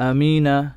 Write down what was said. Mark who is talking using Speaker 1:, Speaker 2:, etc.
Speaker 1: أمينة